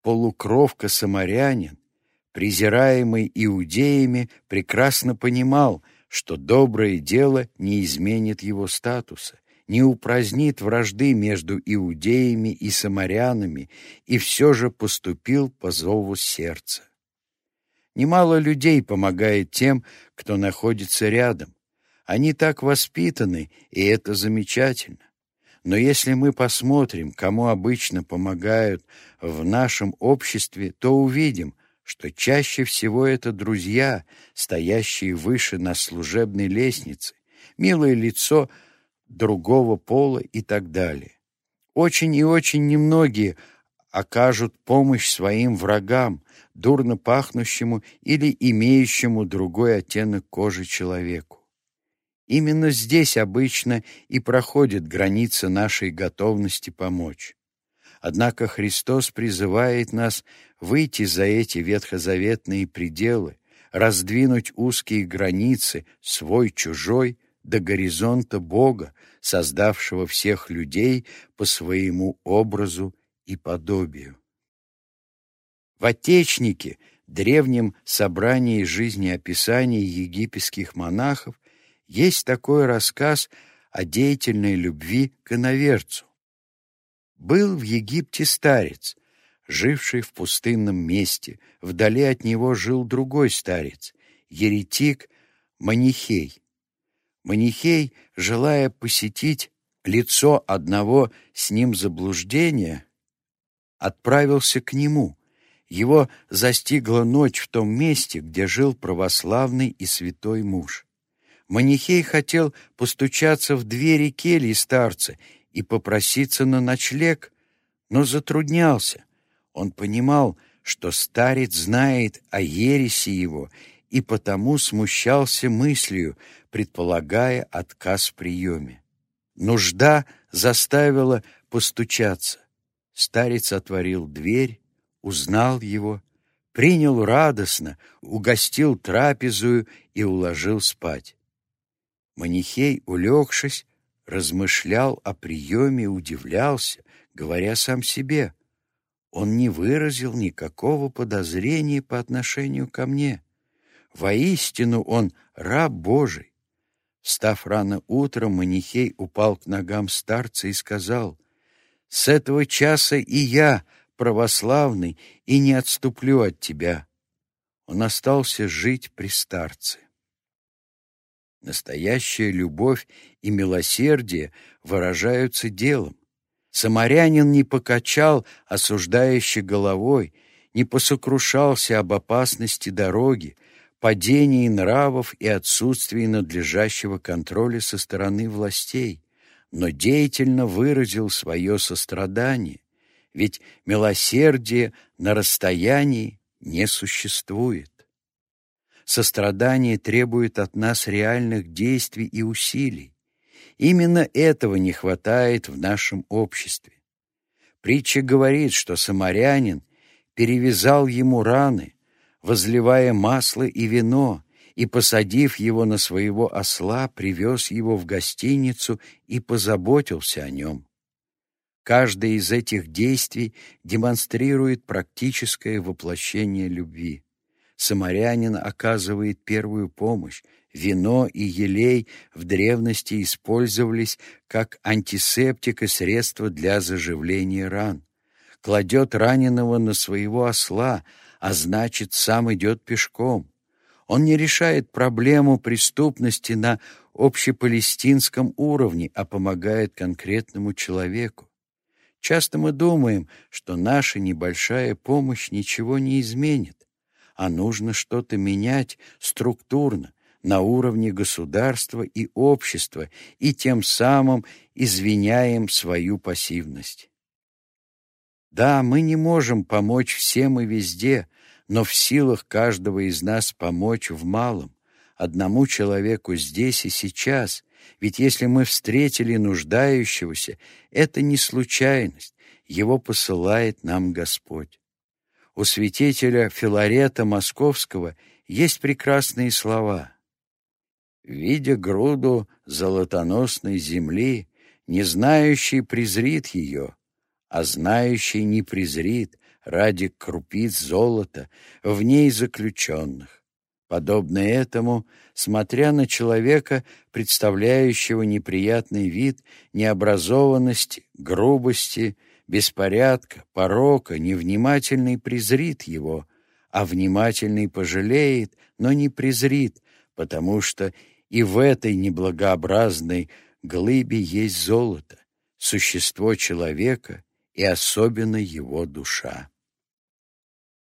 полукровка-самарянин, презираемый иудеями, прекрасно понимал, что доброе дело не изменит его статуса не упразднит вражды между иудеями и самарянами и все же поступил по зову сердца. Немало людей помогает тем, кто находится рядом. Они так воспитаны, и это замечательно. Но если мы посмотрим, кому обычно помогают в нашем обществе, то увидим, что чаще всего это друзья, стоящие выше на служебной лестнице, милое лицо — другого пола и так далее. Очень и очень немногие окажут помощь своим врагам, дурно пахнущему или имеющему другой оттенок кожи человеку. Именно здесь обычно и проходит граница нашей готовности помочь. Однако Христос призывает нас выйти за эти ветхозаветные пределы, раздвинуть узкие границы свой-чужой до горизонта Бога, создавшего всех людей по своему образу и подобию. В Отечнике, древнем собрании жизнеописаний египетских монахов, есть такой рассказ о деятельной любви к иноверцу. Был в Египте старец, живший в пустынном месте. Вдали от него жил другой старец, еретик Манихей. Манихей, желая посетить лицо одного с ним заблуждения, отправился к нему, его застигла ночь в том месте, где жил православный и святой муж. Манихей хотел постучаться в двери кельи старца и попроситься на ночлег, но затруднялся. Он понимал, что старец знает о ереси его и потому смущался мыслью, предполагая отказ в приеме. Нужда заставила постучаться. Старец отворил дверь, узнал его, принял радостно, угостил трапезую и уложил спать. Манихей, улегшись, размышлял о приеме и удивлялся, говоря сам себе. Он не выразил никакого подозрения по отношению ко мне. Воистину он раб Божий. Став рано утром, Манихей упал к ногам старца и сказал, «С этого часа и я православный и не отступлю от тебя». Он остался жить при старце. Настоящая любовь и милосердие выражаются делом. Самарянин не покачал осуждающей головой, не посокрушался об опасности дороги, падении нравов и отсутствии надлежащего контроля со стороны властей, но деятельно выразил свое сострадание, ведь милосердие на расстоянии не существует. Сострадание требует от нас реальных действий и усилий. Именно этого не хватает в нашем обществе. Притча говорит, что самарянин перевязал ему раны, возливая масло и вино, и, посадив его на своего осла, привез его в гостиницу и позаботился о нем. Каждое из этих действий демонстрирует практическое воплощение любви. Самарянин оказывает первую помощь. Вино и елей в древности использовались как антисептик и средство для заживления ран. Кладет раненого на своего осла, а значит, сам идет пешком. Он не решает проблему преступности на общепалестинском уровне, а помогает конкретному человеку. Часто мы думаем, что наша небольшая помощь ничего не изменит, а нужно что-то менять структурно, на уровне государства и общества, и тем самым извиняем свою пассивность. Да, мы не можем помочь всем и везде, но в силах каждого из нас помочь в малом, одному человеку здесь и сейчас, ведь если мы встретили нуждающегося, это не случайность, его посылает нам Господь. У святителя Филарета Московского есть прекрасные слова. «Видя груду золотоносной земли, не знающий презрит ее, а знающий не презрит, ради крупиц золота в ней заключенных. Подобно этому, смотря на человека, представляющего неприятный вид, необразованности, грубости, беспорядка, порока, невнимательный презрит его, а внимательный пожалеет, но не презрит, потому что и в этой неблагообразной глыбе есть золото, существо человека и особенно его душа.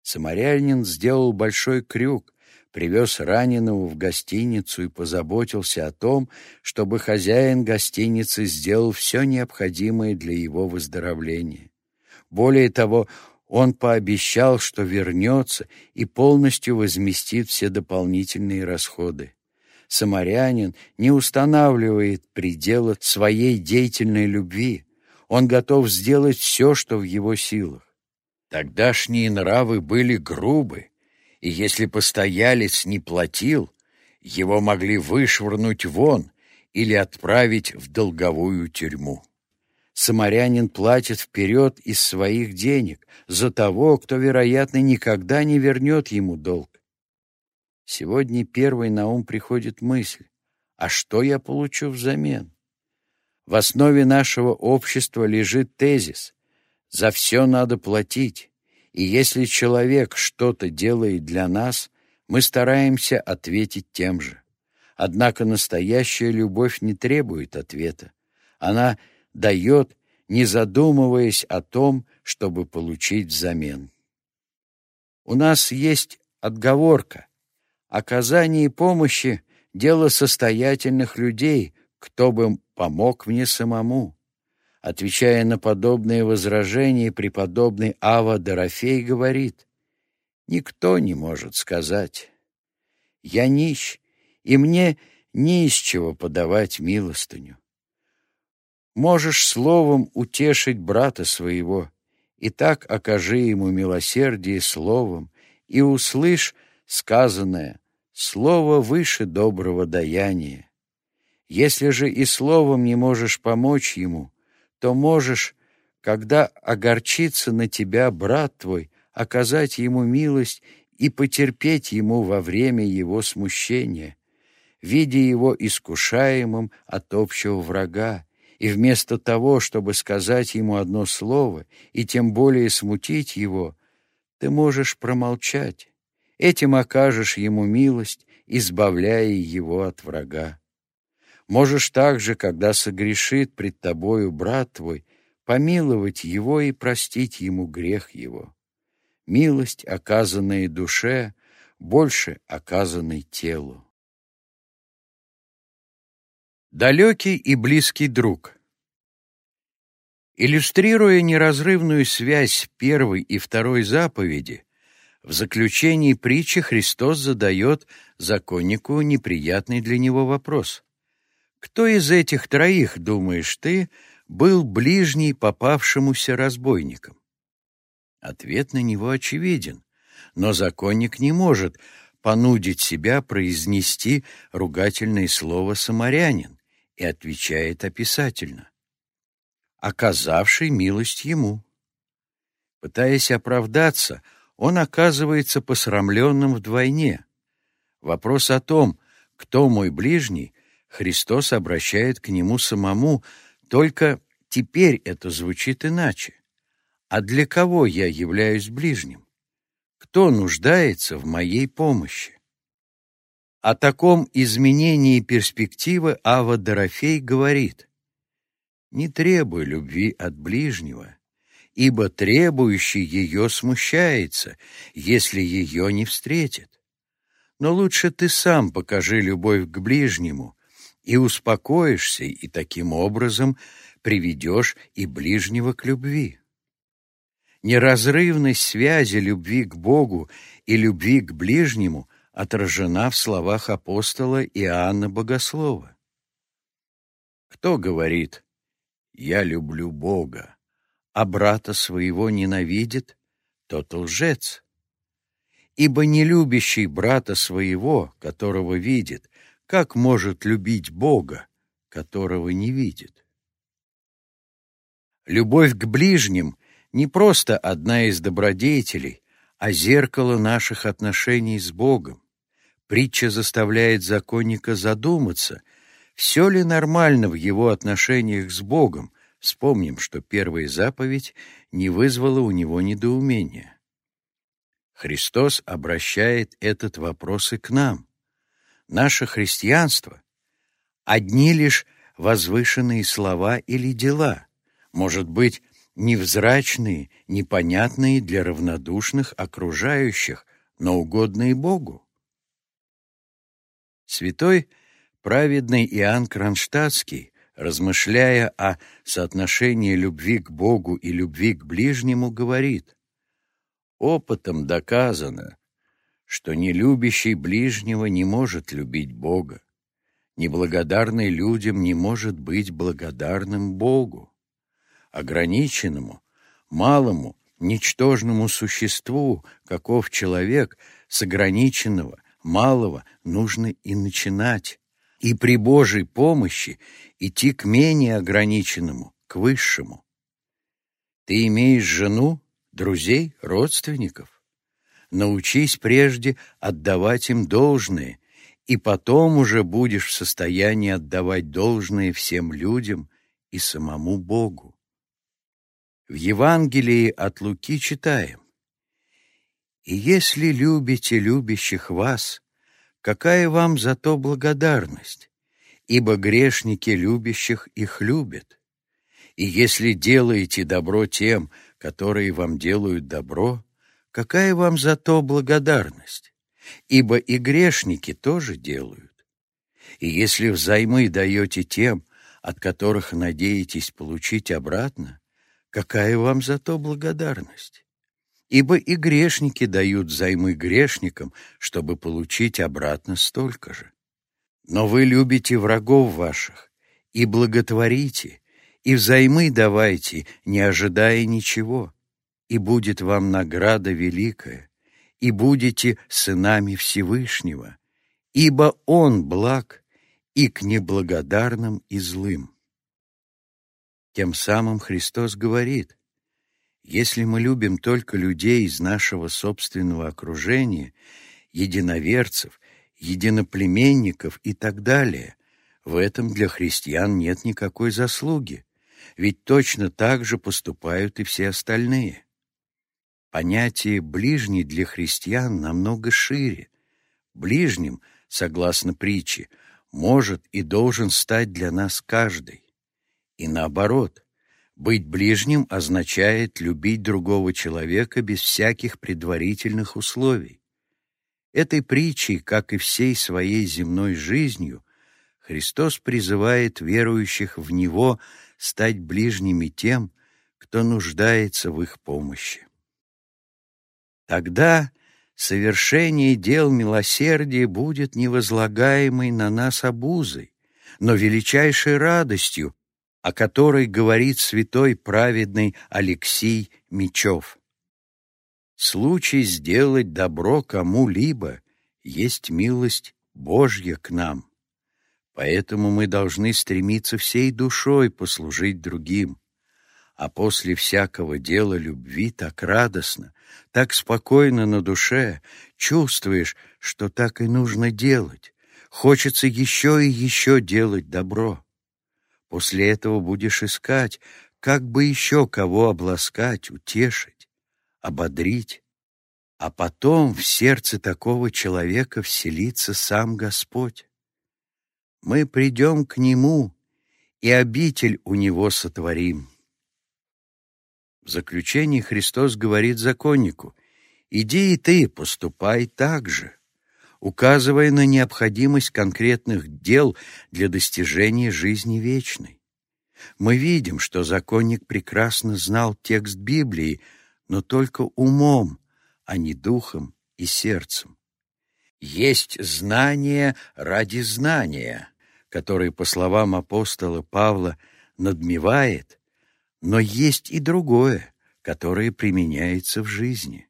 Самарянин сделал большой крюк, привез раненого в гостиницу и позаботился о том, чтобы хозяин гостиницы сделал все необходимое для его выздоровления. Более того, он пообещал, что вернется и полностью возместит все дополнительные расходы. Самарянин не устанавливает предела своей деятельной любви. Он готов сделать все, что в его силах. Тогдашние нравы были грубы, и если постоялец не платил, его могли вышвырнуть вон или отправить в долговую тюрьму. Самарянин платит вперед из своих денег за того, кто, вероятно, никогда не вернет ему долг. Сегодня первой на ум приходит мысль, а что я получу взамен? В основе нашего общества лежит тезис за все надо платить, и если человек что-то делает для нас, мы стараемся ответить тем же. Однако настоящая любовь не требует ответа. Она дает, не задумываясь о том, чтобы получить взамен. У нас есть отговорка. Оказание помощи — дело состоятельных людей, кто бы помог мне самому. Отвечая на подобные возражения, преподобный Ава Дорофей говорит, «Никто не может сказать. Я нищ, и мне не из чего подавать милостыню. Можешь словом утешить брата своего, и так окажи ему милосердие словом, и услышь сказанное, слово выше доброго даяния. Если же и словом не можешь помочь ему, то можешь, когда огорчится на тебя брат твой, оказать ему милость и потерпеть ему во время его смущения, видя его искушаемым от общего врага, и вместо того, чтобы сказать ему одно слово и тем более смутить его, ты можешь промолчать. Этим окажешь ему милость, избавляя его от врага. Можешь также, когда согрешит пред тобою брат твой, помиловать его и простить ему грех его. Милость, оказанная душе, больше оказанной телу. Далекий и близкий друг Иллюстрируя неразрывную связь первой и второй заповеди, в заключении притчи Христос задает законнику неприятный для него вопрос. Кто из этих троих, думаешь ты, был ближний попавшемуся разбойникам? Ответ на него очевиден, но законник не может понудить себя произнести ругательное слово «самарянин» и отвечает описательно. «Оказавший милость ему». Пытаясь оправдаться, он оказывается посрамленным вдвойне. Вопрос о том, кто мой ближний, Христос обращает к нему самому, только теперь это звучит иначе. А для кого я являюсь ближним? Кто нуждается в моей помощи? О таком изменении перспективы Ава Дорофей говорит, «Не требуй любви от ближнего, ибо требующий ее смущается, если ее не встретит. Но лучше ты сам покажи любовь к ближнему, и успокоишься, и таким образом приведешь и ближнего к любви. Неразрывность связи любви к Богу и любви к ближнему отражена в словах апостола Иоанна Богослова. Кто говорит «Я люблю Бога», а брата своего ненавидит, тот лжец. Ибо не любящий брата своего, которого видит, как может любить Бога, которого не видит? Любовь к ближним не просто одна из добродетелей, а зеркало наших отношений с Богом. Притча заставляет законника задуматься, все ли нормально в его отношениях с Богом. Вспомним, что первая заповедь не вызвала у него недоумения. Христос обращает этот вопрос и к нам наше христианство — одни лишь возвышенные слова или дела, может быть, невзрачные, непонятные для равнодушных окружающих, но угодные Богу. Святой праведный Иоанн Кронштадтский, размышляя о соотношении любви к Богу и любви к ближнему, говорит, «Опытом доказано, что нелюбящий ближнего не может любить Бога, неблагодарный людям не может быть благодарным Богу, ограниченному, малому, ничтожному существу, каков человек, с ограниченного, малого нужно и начинать, и при Божьей помощи идти к менее ограниченному, к высшему. Ты имеешь жену, друзей, родственников. Научись прежде отдавать им должное, и потом уже будешь в состоянии отдавать должное всем людям и самому Богу. В Евангелии от Луки читаем «И если любите любящих вас, какая вам за то благодарность? Ибо грешники любящих их любят. И если делаете добро тем, которые вам делают добро, какая вам за то благодарность? Ибо и грешники тоже делают. И если взаймы даете тем, от которых надеетесь получить обратно, какая вам за то благодарность? Ибо и грешники дают взаймы грешникам, чтобы получить обратно столько же. Но вы любите врагов ваших и благотворите, и взаймы давайте, не ожидая ничего, и будет вам награда великая, и будете сынами Всевышнего, ибо Он благ и к неблагодарным и злым. Тем самым Христос говорит, если мы любим только людей из нашего собственного окружения, единоверцев, единоплеменников и так далее, в этом для христиан нет никакой заслуги, ведь точно так же поступают и все остальные. Понятие «ближний» для христиан намного шире. Ближним, согласно притче, может и должен стать для нас каждый. И наоборот, быть ближним означает любить другого человека без всяких предварительных условий. Этой притчей, как и всей своей земной жизнью, Христос призывает верующих в Него стать ближними тем, кто нуждается в их помощи. Тогда совершение дел милосердия будет невозлагаемой на нас обузой, но величайшей радостью, о которой говорит святой праведный Алексий Мечев. Случай сделать добро кому-либо есть милость Божья к нам. Поэтому мы должны стремиться всей душой послужить другим. А после всякого дела любви так радостно, так спокойно на душе, чувствуешь, что так и нужно делать. Хочется еще и еще делать добро. После этого будешь искать, как бы еще кого обласкать, утешить, ободрить. А потом в сердце такого человека вселится сам Господь мы придем к Нему и обитель у Него сотворим. В заключении Христос говорит законнику, «Иди и ты, поступай так же», указывая на необходимость конкретных дел для достижения жизни вечной. Мы видим, что законник прекрасно знал текст Библии, но только умом, а не духом и сердцем. Есть знание ради знания, который, по словам апостола Павла, надмевает, но есть и другое, которое применяется в жизни.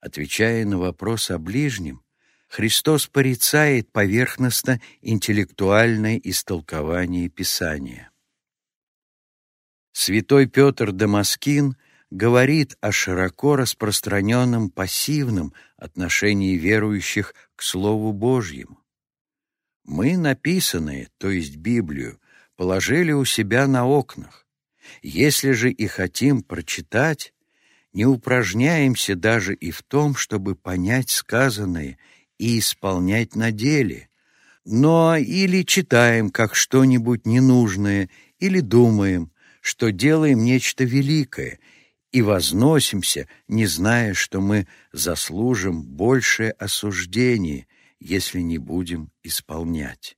Отвечая на вопрос о ближнем, Христос порицает поверхностно-интеллектуальное истолкование Писания. Святой Петр Дамаскин говорит о широко распространенном пассивном отношении верующих к Слову Божьему. Мы написанные, то есть Библию, положили у себя на окнах. Если же и хотим прочитать, не упражняемся даже и в том, чтобы понять сказанное и исполнять на деле, но или читаем как что-нибудь ненужное, или думаем, что делаем нечто великое, и возносимся, не зная, что мы заслужим большее осуждение если не будем исполнять.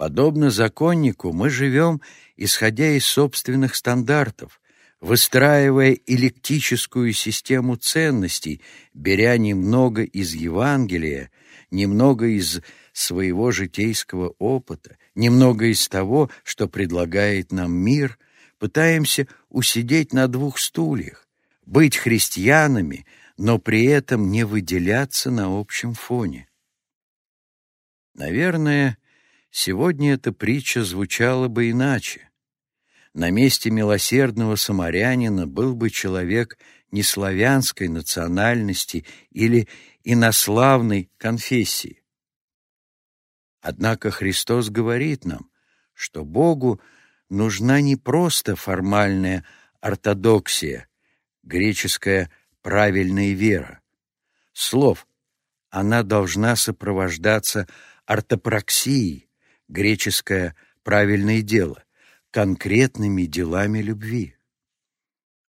Подобно законнику, мы живем, исходя из собственных стандартов, выстраивая электическую систему ценностей, беря немного из Евангелия, немного из своего житейского опыта, немного из того, что предлагает нам мир, пытаемся усидеть на двух стульях, быть христианами, но при этом не выделяться на общем фоне. Наверное, сегодня эта притча звучала бы иначе. На месте милосердного самарянина был бы человек неславянской национальности или инославной конфессии. Однако Христос говорит нам, что Богу нужна не просто формальная ортодоксия, греческая правильная вера. Слов она должна сопровождаться ортопраксией, греческое «правильное дело», конкретными делами любви.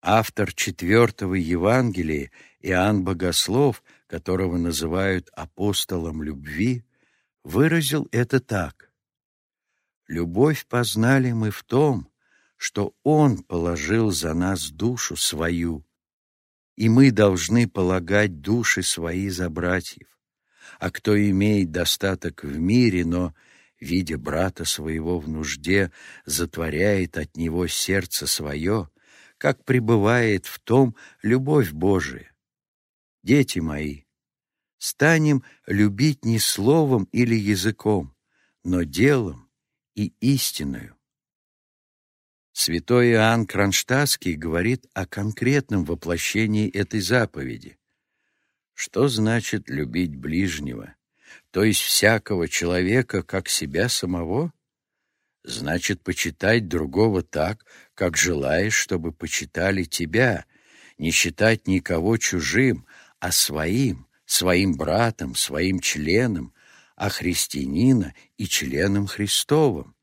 Автор четвертого Евангелия, Иоанн Богослов, которого называют апостолом любви, выразил это так. «Любовь познали мы в том, что Он положил за нас душу свою, и мы должны полагать души свои за братьев. А кто имеет достаток в мире, но, видя брата своего в нужде, затворяет от него сердце свое, как пребывает в том любовь Божия. Дети мои, станем любить не словом или языком, но делом и истиною. Святой Иоанн Кронштадтский говорит о конкретном воплощении этой заповеди. Что значит любить ближнего, то есть всякого человека, как себя самого? Значит, почитать другого так, как желаешь, чтобы почитали тебя, не считать никого чужим, а своим, своим братом, своим членом, а христианина и членом Христовым.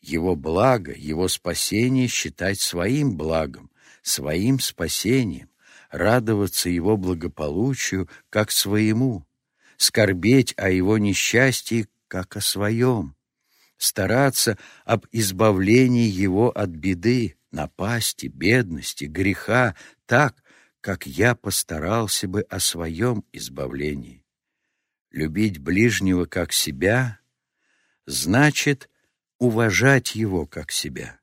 Его благо, его спасение считать своим благом, своим спасением, радоваться его благополучию, как своему, скорбеть о его несчастье, как о своем, стараться об избавлении его от беды, напасти, бедности, греха, так, как я постарался бы о своем избавлении. Любить ближнего как себя значит уважать его как себя,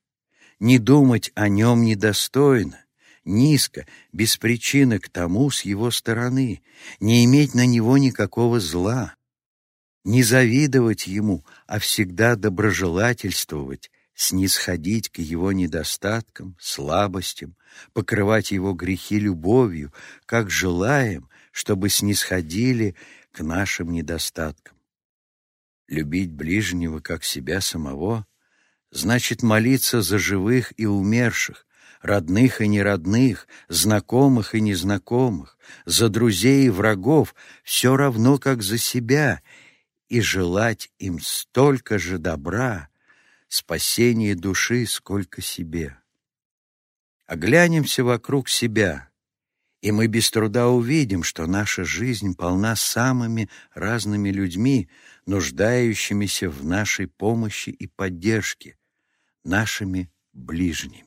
не думать о нем недостойно, низко, без причины к тому с его стороны, не иметь на него никакого зла, не завидовать ему, а всегда доброжелательствовать, снисходить к его недостаткам, слабостям, покрывать его грехи любовью, как желаем, чтобы снисходили к нашим недостаткам. Любить ближнего, как себя самого, значит молиться за живых и умерших, родных и неродных, знакомых и незнакомых, за друзей и врагов, все равно, как за себя, и желать им столько же добра, спасение души, сколько себе. Оглянемся вокруг себя, и мы без труда увидим, что наша жизнь полна самыми разными людьми, нуждающимися в нашей помощи и поддержке, нашими ближними.